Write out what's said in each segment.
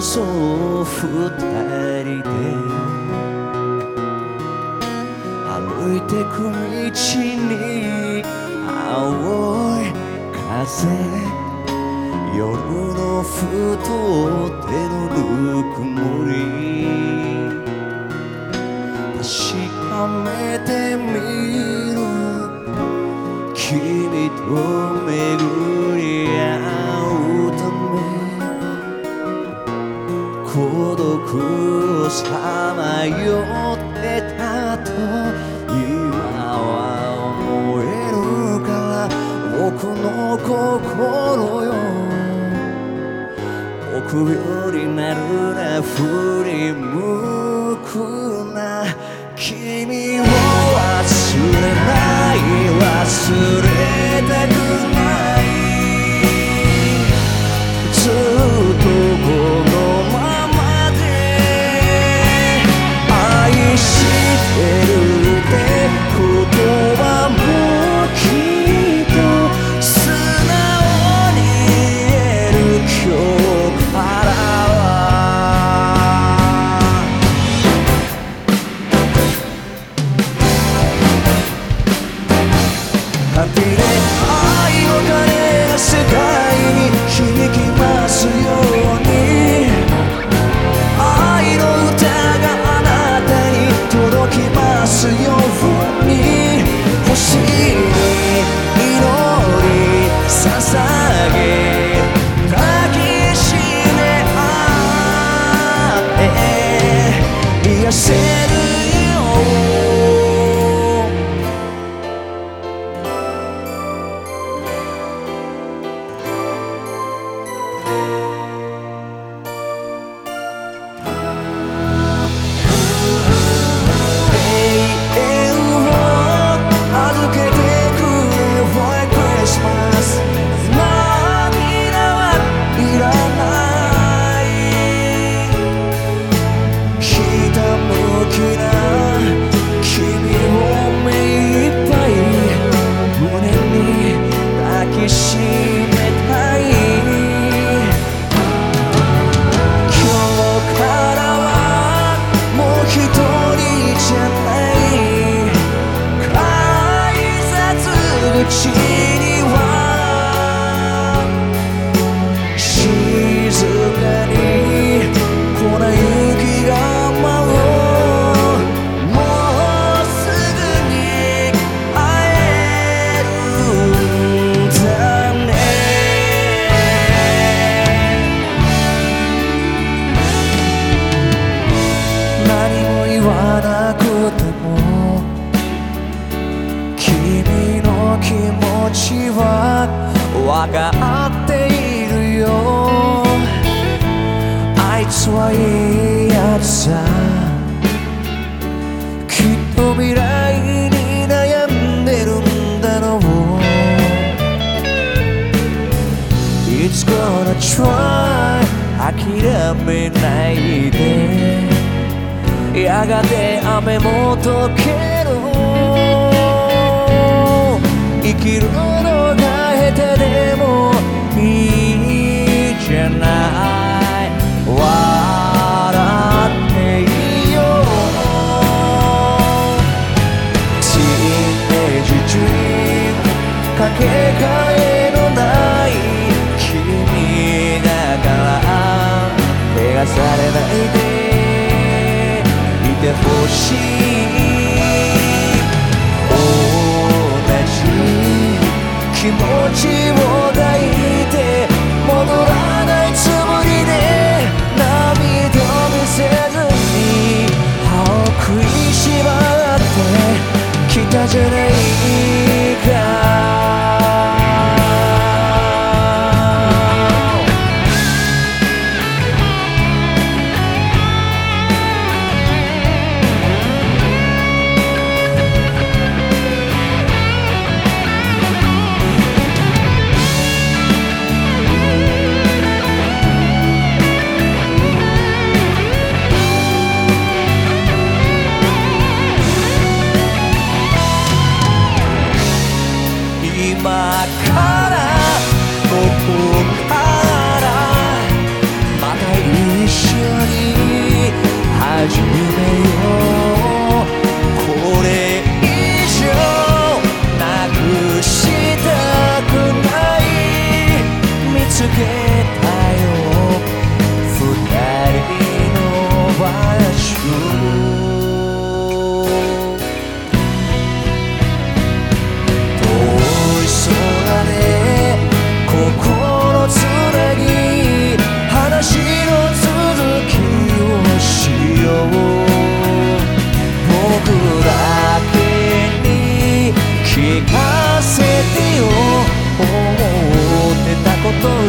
そう二人で歩いてく道に青い風夜のふと手のぬくもり確かめてみる君と巡りさまよってたと今は思えるから僕の心よ。臆病になるな振り向分かっているよ。あいつはいいやつさ。きっと未来に悩んでるんだろう。It's gonna try 諦めないで。やがて雨も溶ける。生きるのが下手でもいいじゃない笑っていいよ Teenage dream かけがえのない君だから怪我されないでいてほしい同じ気持ち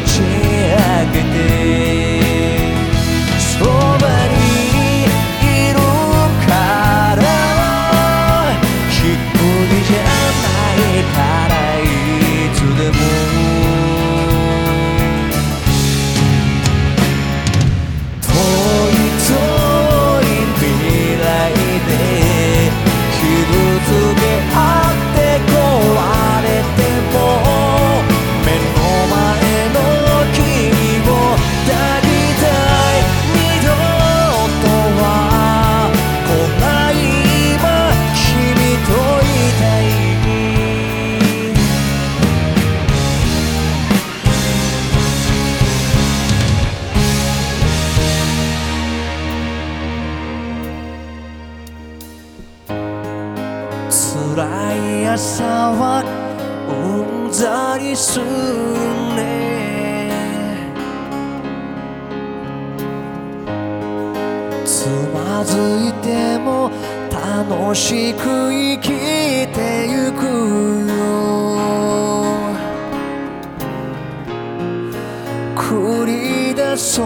change. 朝はうんざりするね。つまずいても楽しく生きてゆくよ。繰り出そ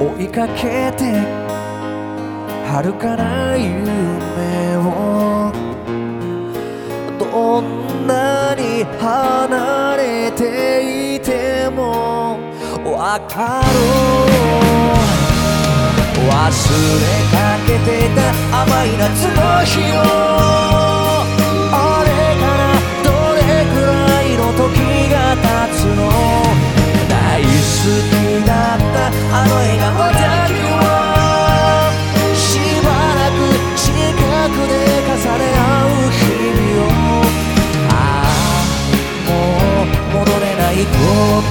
う。追いかけて。遥かな夢を。どんなに離れていてもわかる忘れかけてた甘い夏の日をあれからどれくらいの時が経つの。大好きだったあの笑顔だ我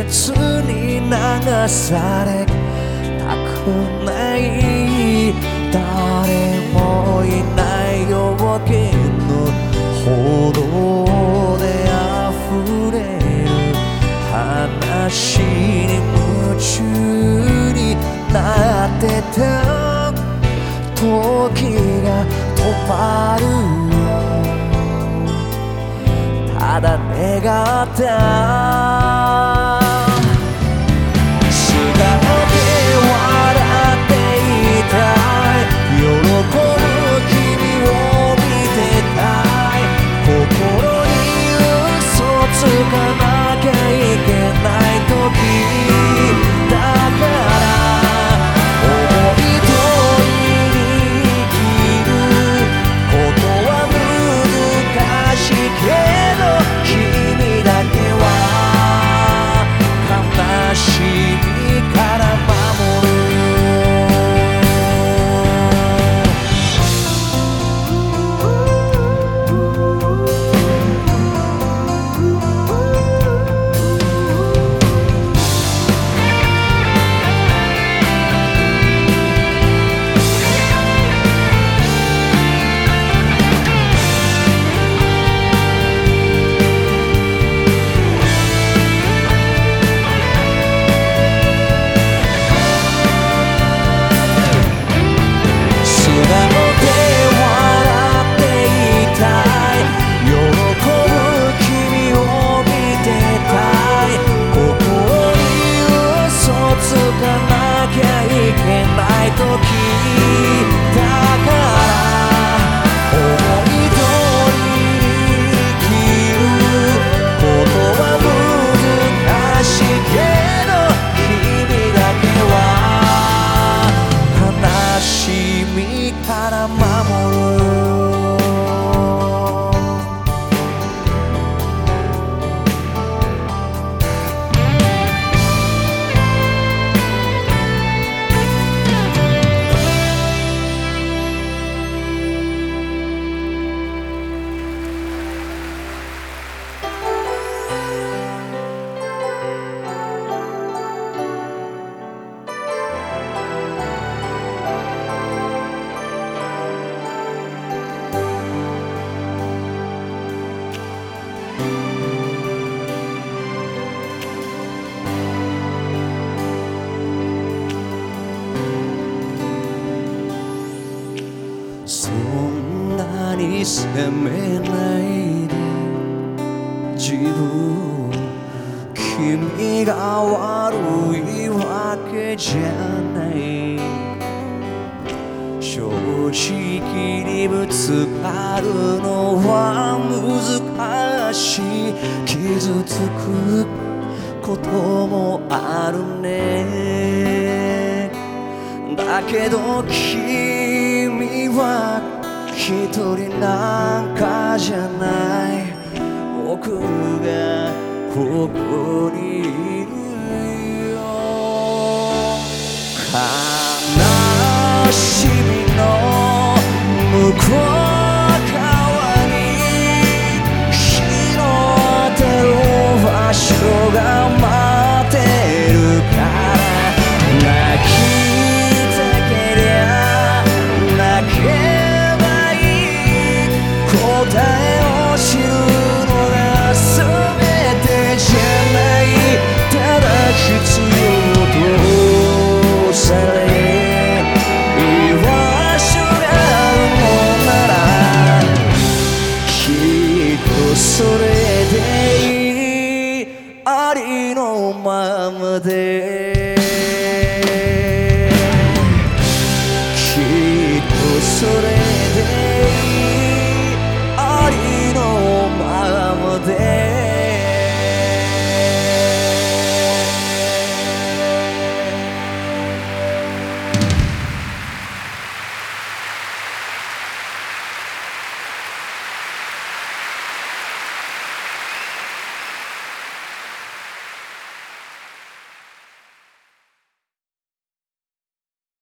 季節に流されたくない誰もいない夜明けの歩道で溢れる話に夢中になってた時が止まるただ願った時に責めないで自分君が悪いわけじゃない。正正直にぶつかるのは難しい。傷つくこともあるね。だけど君は一人なんかじゃない。僕がここにいるよ。悲しみの向こう